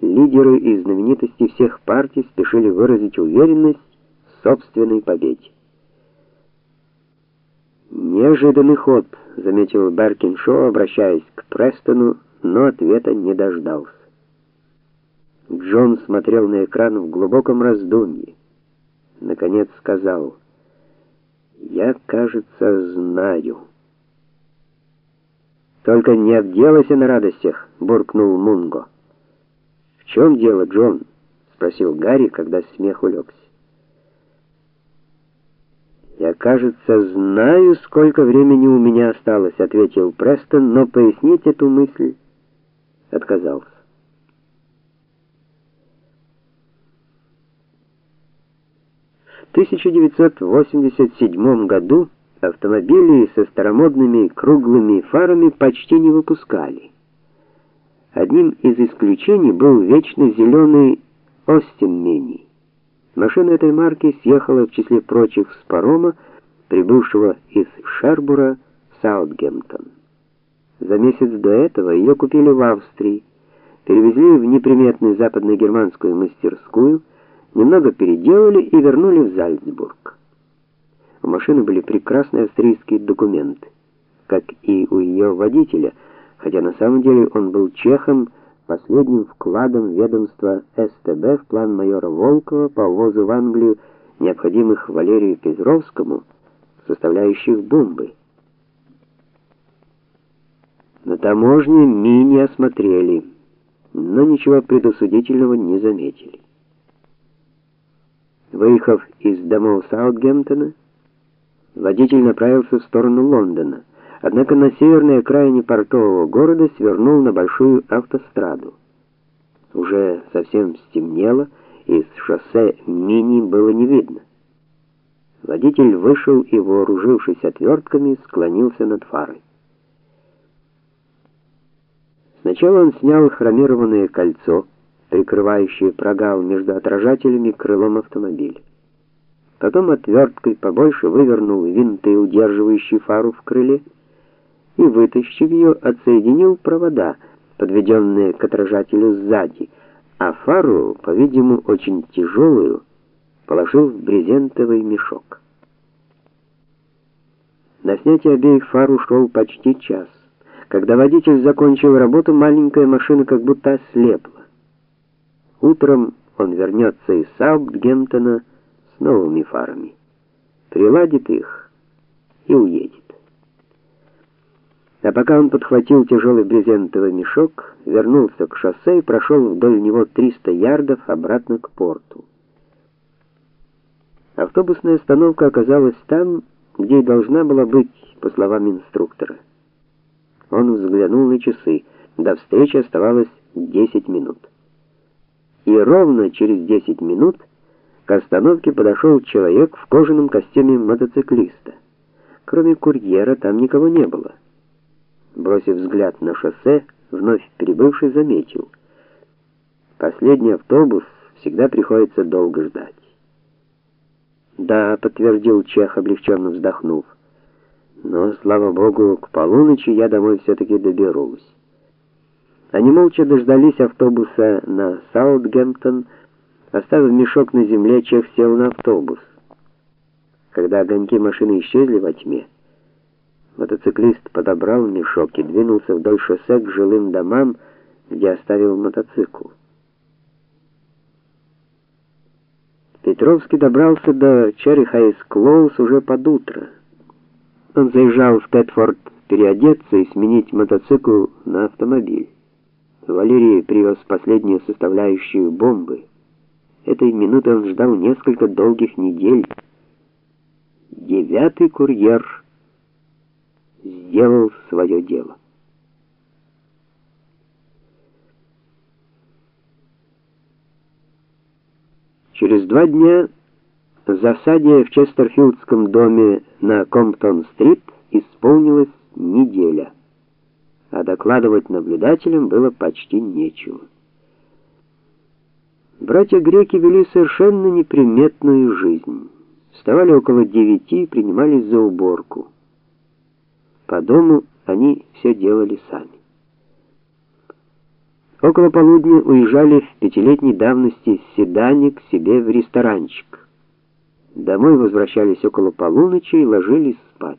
лидеры и знаменитости всех партий спешили выразить уверенность в собственной победе. Неожиданный ход, заметил Беркиншоу, обращаясь к Престону, но ответа не дождался. Джон смотрел на экран в глубоком раздумье. Наконец сказал: "Я, кажется, знаю". Только не обделайся на радостях, буркнул Мунго. Чем дело, Джон? спросил Гарри, когда смех улегся. Я, кажется, знаю, сколько времени у меня осталось, ответил Престон, но пояснить эту мысль отказался. В 1987 году автомобили со старомодными круглыми фарами почти не выпускали. Одним из исключений был вечно зеленый Остин Мини. Машина этой марки съехала в числе прочих с парома, прибывшего из Шербура в Саутгемптон. За месяц до этого ее купили в Австрии, перевезли в неприметную западногерманскую мастерскую, немного переделали и вернули в Зальцбург. У машины были прекрасные австрийские документы, как и у ее водителя, хотя на самом деле он был чехом, последним вкладом ведомства СТБ в план майора Волкова по ввозу в Англию необходимых Валерию Петровскому составляющих бомбы. На таможне мини осмотрели, но ничего предосудительного не заметили. Выехав из домов Саутгемптона, Водитель направился в сторону Лондона, однако на северной окраине портового города свернул на большую автостраду. Уже совсем стемнело, и с шоссе Мини было не видно. Водитель вышел и, вооружившись отвертками, склонился над фарой. Сначала он снял хромированное кольцо, прикрывающее прогал между отражателями и крылом автомобиля. Потом отверткой побольше вывернул винты, удерживающие фару в крыле, и вытащив ее, отсоединил провода, подведенные к отражателю сзади, а фару, по-видимому, очень тяжелую, положил в брезентовый мешок. На снятие обеих фар ушел почти час. Когда водитель закончил работу, маленькая машина как будто ослепла. Утром он вернется из Саутгемптона с новыми фарами. Приладит их и уедет. А пока он подхватил тяжелый брезентовый мешок, вернулся к шоссе и прошел вдоль него 300 ярдов обратно к порту. Автобусная остановка оказалась там, где и должна была быть, по словам инструктора. Он взглянул на часы. До встречи оставалось 10 минут. И ровно через 10 минут к остановке подошел человек в кожаном костюме мотоциклиста. Кроме курьера там никого не было. Бросив взгляд на шоссе, вновь прибывший заметил: последний автобус всегда приходится долго ждать. Да, подтвердил Чех, облегченно вздохнув. Но слава богу, к полуночи я домой все таки доберусь. Они молча дождались автобуса на Саутгемптон. Оставив мешок на земле, Чех сел на автобус. Когда огоньки машины исчезли во тьме, мотоциклист подобрал мешок и двинулся вдоль шоссе к жилым домам, где оставил мотоцикл. Петровский добрался до Черри-Хайс-Клоус уже под утро. Он заезжал в Тетфорд переодеться и сменить мотоцикл на автомобиль. Валерий привез последнюю составляющую бомбы. Этой минуты он ждал несколько долгих недель. Девятый курьер сделал свое дело. Через два дня в засаде в Честерфилдском доме на Комптон-стрит исполнилась неделя, а докладывать наблюдателям было почти нечего. Братья греки вели совершенно неприметную жизнь. Вставали около девяти и принимались за уборку. По дому они все делали сами. Около полудня уезжали в пятилетней давности седане к себе в ресторанчик. Домой возвращались около полуночи и ложились спать.